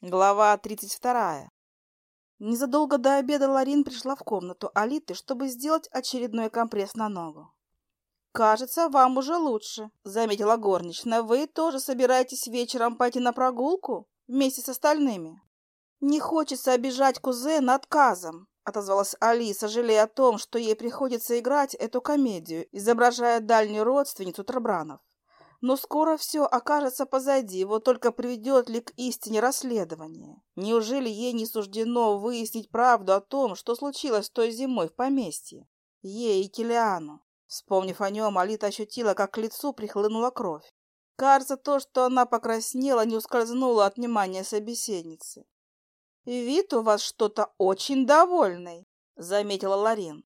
Глава 32. Незадолго до обеда Ларин пришла в комнату Алиты, чтобы сделать очередной компресс на ногу. «Кажется, вам уже лучше», — заметила горничная. «Вы тоже собираетесь вечером пойти на прогулку вместе с остальными?» «Не хочется обижать кузена отказом», — отозвалась Али, сожалея о том, что ей приходится играть эту комедию, изображая дальнюю родственницу Трабранов. Но скоро все окажется позади, вот только приведет ли к истине расследование? Неужели ей не суждено выяснить правду о том, что случилось той зимой в поместье? Ей и Килиану. Вспомнив о нем, Алита ощутила, как к лицу прихлынула кровь. Кажется, то, что она покраснела, не ускользнуло от внимания собеседницы. «Вид у вас что-то очень довольный», — заметила Ларин.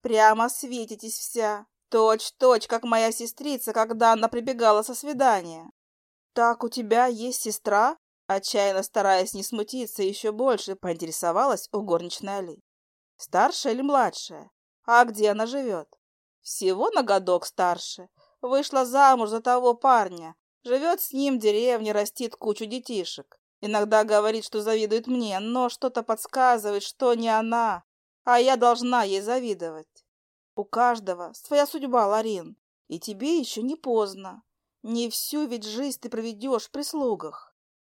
«Прямо светитесь вся. Точь-точь, как моя сестрица, когда она прибегала со свидания. Так у тебя есть сестра? Отчаянно стараясь не смутиться еще больше, поинтересовалась у горничной Али. Старшая или младшая? А где она живет? Всего на годок старше. Вышла замуж за того парня. Живет с ним в деревне, растит кучу детишек. Иногда говорит, что завидует мне, но что-то подсказывает, что не она, а я должна ей завидовать. У каждого своя судьба, Ларин, и тебе еще не поздно. Не всю ведь жизнь ты проведешь в прислугах.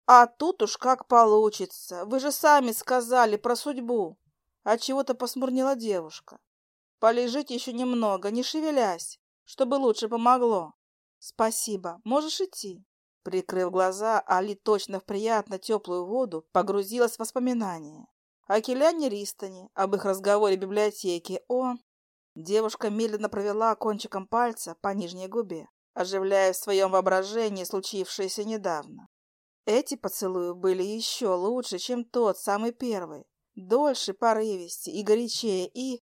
А тут уж как получится. Вы же сами сказали про судьбу. А чего-то посмурнела девушка. Полежите еще немного, не шевелясь, чтобы лучше помогло. Спасибо, можешь идти. Прикрыв глаза, Али точно в приятно теплую воду погрузилась в воспоминания. О Келяне Ристоне, об их разговоре в библиотеке, о Девушка медленно провела кончиком пальца по нижней губе, оживляя в своем воображении случившееся недавно. Эти поцелуи были еще лучше, чем тот, самый первый. Дольше, порывистее и горячее, и...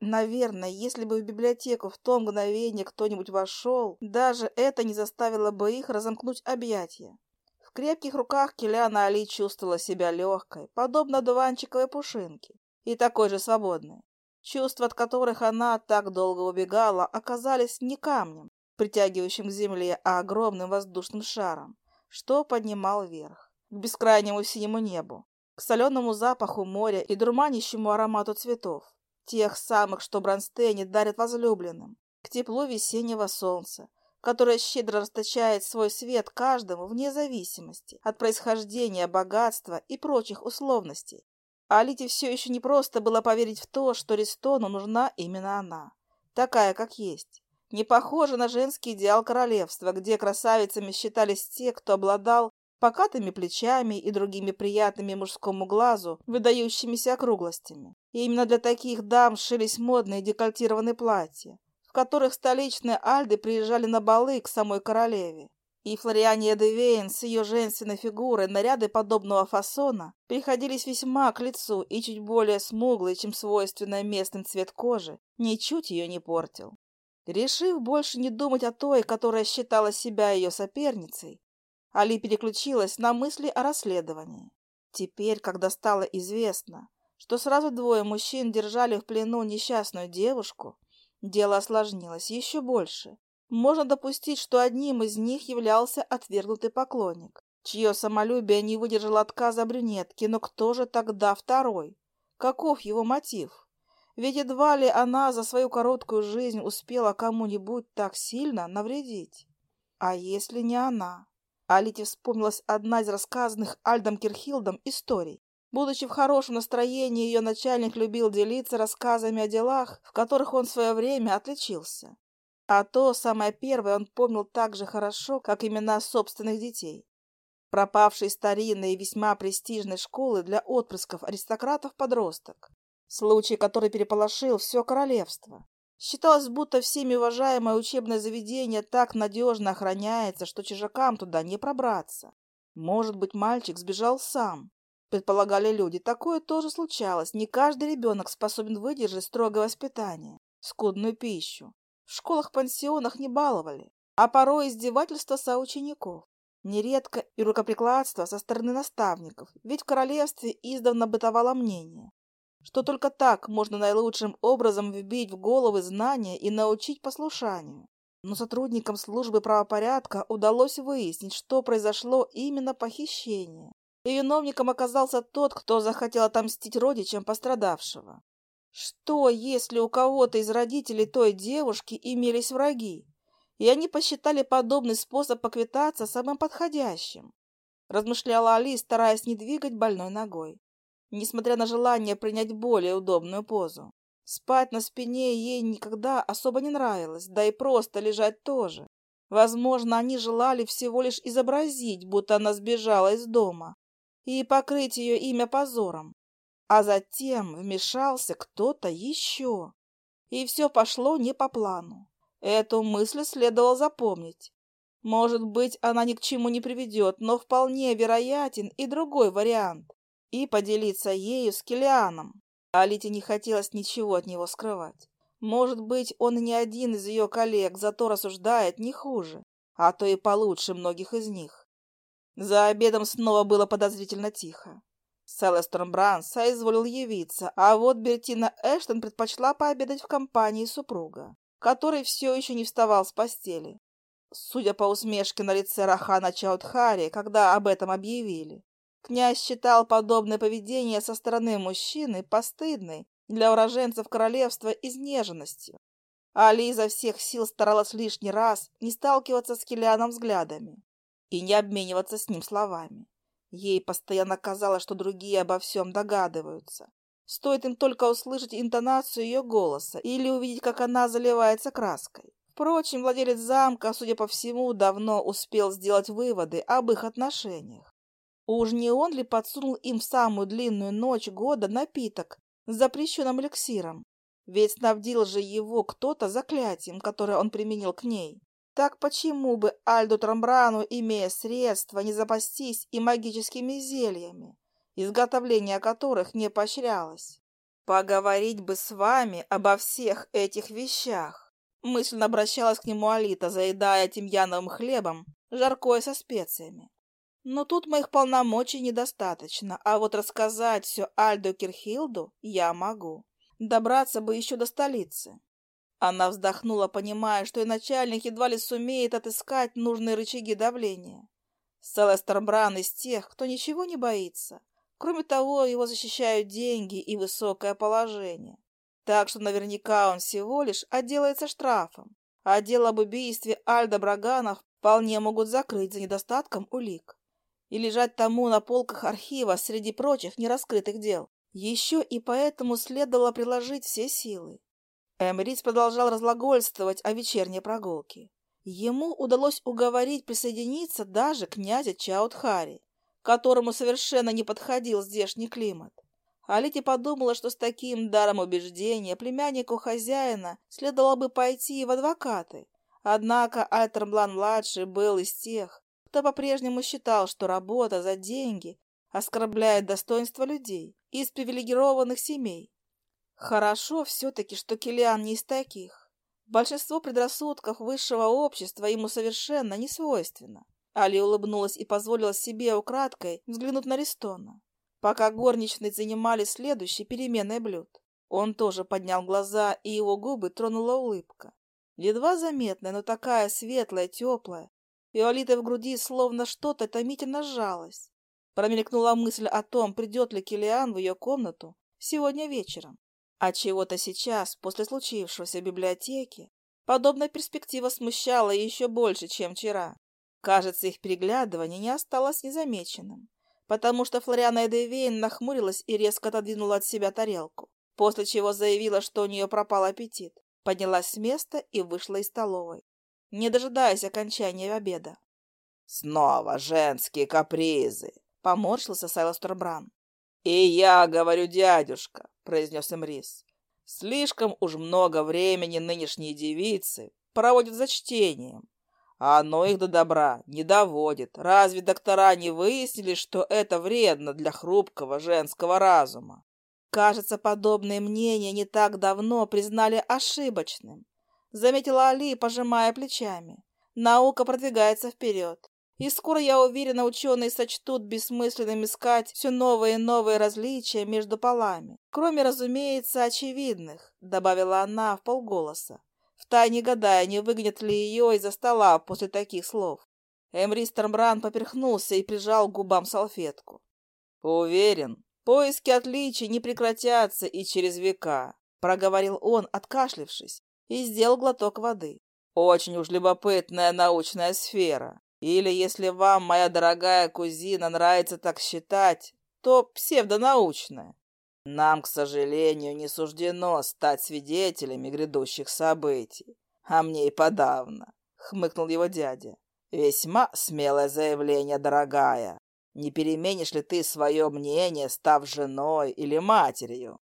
Наверное, если бы в библиотеку в то мгновение кто-нибудь вошел, даже это не заставило бы их разомкнуть объятия. В крепких руках Киляна Али чувствовала себя легкой, подобно дуванчиковой пушинке, и такой же свободной. Чувства, от которых она так долго убегала, оказались не камнем, притягивающим к земле, а огромным воздушным шаром, что поднимал вверх, к бескрайнему синему небу, к соленому запаху моря и дурманящему аромату цветов, тех самых, что Бронстейне дарят возлюбленным, к теплу весеннего солнца, которое щедро расточает свой свет каждому вне зависимости от происхождения, богатства и прочих условностей, а Алите все еще не просто было поверить в то, что Ристону нужна именно она, такая, как есть. Не похожа на женский идеал королевства, где красавицами считались те, кто обладал покатыми плечами и другими приятными мужскому глазу, выдающимися округлостями. И именно для таких дам шились модные декольтированные платья, в которых столичные альды приезжали на балы к самой королеве. И Флориане Девейн с ее женственной фигурой наряды подобного фасона приходились весьма к лицу и чуть более смуглый, чем свойственный местным цвет кожи, ничуть ее не портил. Решив больше не думать о той, которая считала себя ее соперницей, Али переключилась на мысли о расследовании. Теперь, когда стало известно, что сразу двое мужчин держали в плену несчастную девушку, дело осложнилось еще больше. Можно допустить, что одним из них являлся отвергнутый поклонник, чье самолюбие не выдержало отказа брюнетки, но кто же тогда второй? Каков его мотив? Ведь едва ли она за свою короткую жизнь успела кому-нибудь так сильно навредить. А если не она? Алите вспомнилась одна из рассказанных Альдом Кирхилдом историй. Будучи в хорошем настроении, ее начальник любил делиться рассказами о делах, в которых он в свое время отличился. А то, самое первое, он помнил так же хорошо, как имена собственных детей. Пропавшей старинной и весьма престижной школы для отпрысков аристократов-подросток. Случай, который переполошил все королевство. Считалось, будто всеми уважаемое учебное заведение так надежно охраняется, что чужакам туда не пробраться. Может быть, мальчик сбежал сам. Предполагали люди, такое тоже случалось. Не каждый ребенок способен выдержать строгое воспитание, скудную пищу, в школах-пансионах не баловали, а порой издевательства соучеников. Нередко и рукоприкладство со стороны наставников, ведь в королевстве издавна бытовало мнение, что только так можно наилучшим образом вбить в головы знания и научить послушанию. Но сотрудникам службы правопорядка удалось выяснить, что произошло именно похищение. и виновником оказался тот, кто захотел отомстить родичам пострадавшего. Что, если у кого-то из родителей той девушки имелись враги, и они посчитали подобный способ поквитаться самым подходящим? Размышляла Али, стараясь не двигать больной ногой, несмотря на желание принять более удобную позу. Спать на спине ей никогда особо не нравилось, да и просто лежать тоже. Возможно, они желали всего лишь изобразить, будто она сбежала из дома, и покрыть ее имя позором. А затем вмешался кто-то еще. И все пошло не по плану. Эту мысль следовало запомнить. Может быть, она ни к чему не приведет, но вполне вероятен и другой вариант. И поделиться ею с Килианом. Алите не хотелось ничего от него скрывать. Может быть, он не один из ее коллег, зато рассуждает не хуже, а то и получше многих из них. За обедом снова было подозрительно тихо. Селестон Бран соизволил явиться, а вот Бертина Эштон предпочла пообедать в компании супруга, который все еще не вставал с постели. Судя по усмешке на лице Рахана Чаудхари, когда об этом объявили, князь считал подобное поведение со стороны мужчины постыдной для уроженцев королевства изнеженностью. Али изо всех сил старалась лишний раз не сталкиваться с Килианом взглядами и не обмениваться с ним словами. Ей постоянно казалось, что другие обо всем догадываются. Стоит им только услышать интонацию ее голоса или увидеть, как она заливается краской. Впрочем, владелец замка, судя по всему, давно успел сделать выводы об их отношениях. Уж не он ли подсунул им в самую длинную ночь года напиток с запрещенным эликсиром? Ведь снабдил же его кто-то заклятием, которое он применил к ней. Так почему бы Альду Трамбрану, имея средства, не запастись и магическими зельями, изготовление которых не поощрялось? Поговорить бы с вами обо всех этих вещах. Мысленно обращалась к нему Алита, заедая тимьяновым хлебом, жаркое со специями. Но тут моих полномочий недостаточно, а вот рассказать все Альду Кирхилду я могу. Добраться бы еще до столицы. Она вздохнула, понимая, что и начальник едва ли сумеет отыскать нужные рычаги давления. Селестер Бран из тех, кто ничего не боится. Кроме того, его защищают деньги и высокое положение. Так что наверняка он всего лишь отделается штрафом. А дело об убийстве Альда Браганов вполне могут закрыть за недостатком улик и лежать тому на полках архива среди прочих нераскрытых дел. Еще и поэтому следовало приложить все силы. Эмрис продолжал разлагольствовать о вечерней прогулке. Ему удалось уговорить присоединиться даже князя Чаудхари, которому совершенно не подходил здешний климат. Алити подумала, что с таким даром убеждения племяннику хозяина следовало бы пойти в адвокаты. Однако Альтерблан-младший был из тех, кто по-прежнему считал, что работа за деньги оскорбляет достоинство людей из привилегированных семей. Хорошо все-таки, что Килиан не из таких. Большинство предрассудков высшего общества ему совершенно не свойственно. Али улыбнулась и позволила себе украдкой взглянуть на Ристона, пока горничные занимали следующей переменной блюд. Он тоже поднял глаза, и его губы тронула улыбка. Едва заметная, но такая светлая, теплая. И у Алиты в груди словно что-то томительно сжалось. Промелькнула мысль о том, придет ли Килиан в ее комнату сегодня вечером. А чего-то сейчас, после случившегося в библиотеке, подобная перспектива смущала еще больше, чем вчера. Кажется, их переглядывание не осталось незамеченным, потому что Флориана Эдевейн нахмурилась и резко отодвинула от себя тарелку, после чего заявила, что у нее пропал аппетит, поднялась с места и вышла из столовой, не дожидаясь окончания обеда. «Снова женские капризы!» — поморщился Сайлос Турбран. «И я говорю, дядюшка», — произнес Эмрис, — «слишком уж много времени нынешние девицы проводят за чтением, а оно их до добра не доводит. Разве доктора не выяснили, что это вредно для хрупкого женского разума?» Кажется, подобные мнения не так давно признали ошибочным, заметила Али, пожимая плечами. Наука продвигается вперед. И скоро, я уверена, ученые сочтут бессмысленным искать все новые и новые различия между полами. Кроме, разумеется, очевидных, добавила она в полголоса, втайне гадая, не выгонят ли ее из-за стола после таких слов. Эмри Стармран поперхнулся и прижал к губам салфетку. Уверен, поиски отличий не прекратятся и через века, проговорил он, откашлившись, и сделал глоток воды. Очень уж любопытная научная сфера. Или, если вам, моя дорогая кузина, нравится так считать, то псевдонаучная. Нам, к сожалению, не суждено стать свидетелями грядущих событий. А мне и подавно, — хмыкнул его дядя. Весьма смелое заявление, дорогая. Не переменишь ли ты свое мнение, став женой или матерью?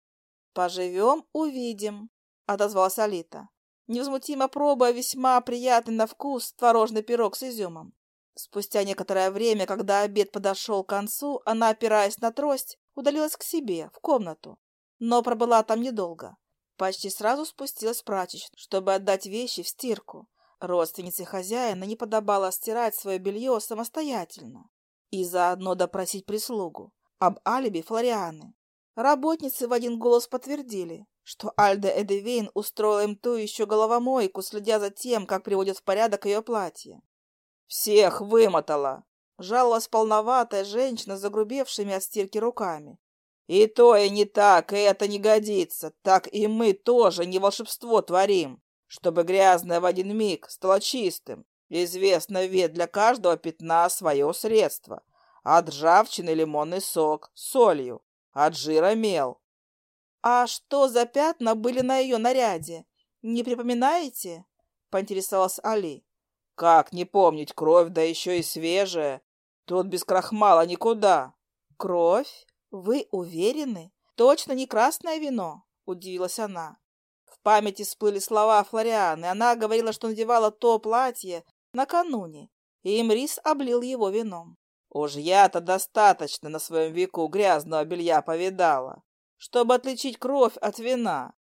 Поживем, увидим, — отозвалась Алита невозмутимо пробуя весьма приятный на вкус творожный пирог с изюмом. Спустя некоторое время, когда обед подошел к концу, она, опираясь на трость, удалилась к себе, в комнату. Но пробыла там недолго. Почти сразу спустилась в прачечную, чтобы отдать вещи в стирку. Родственнице хозяина не подобало стирать свое белье самостоятельно и заодно допросить прислугу об алиби Флорианы. Работницы в один голос подтвердили, что Альда Эдевейн устроила им ту еще головомойку, следя за тем, как приводят в порядок ее платье. «Всех вымотала!» — жаловалась полноватая женщина с загрубевшими от стирки руками. «И то, и не так, и это не годится. Так и мы тоже не волшебство творим, чтобы грязное в один миг стало чистым. Известно ведь для каждого пятна свое средство. От ржавчины лимонный сок, солью, от жира мел, «А что за пятна были на ее наряде? Не припоминаете?» — поинтересовался Али. «Как не помнить кровь, да еще и свежая? Тут без крахмала никуда». «Кровь? Вы уверены? Точно не красное вино?» — удивилась она. В памяти всплыли слова Флорианы. Она говорила, что надевала то платье накануне, и Имрис облил его вином. «Уж я-то достаточно на своем веку грязного белья повидала чтобы отличить кровь от вина,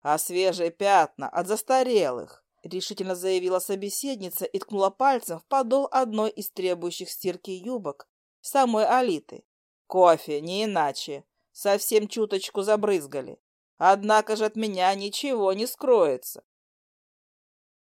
а свежие пятна от застарелых, решительно заявила собеседница и ткнула пальцем в подол одной из требующих стирки юбок самой Алиты. Кофе, не иначе. Совсем чуточку забрызгали. Однако же от меня ничего не скроется.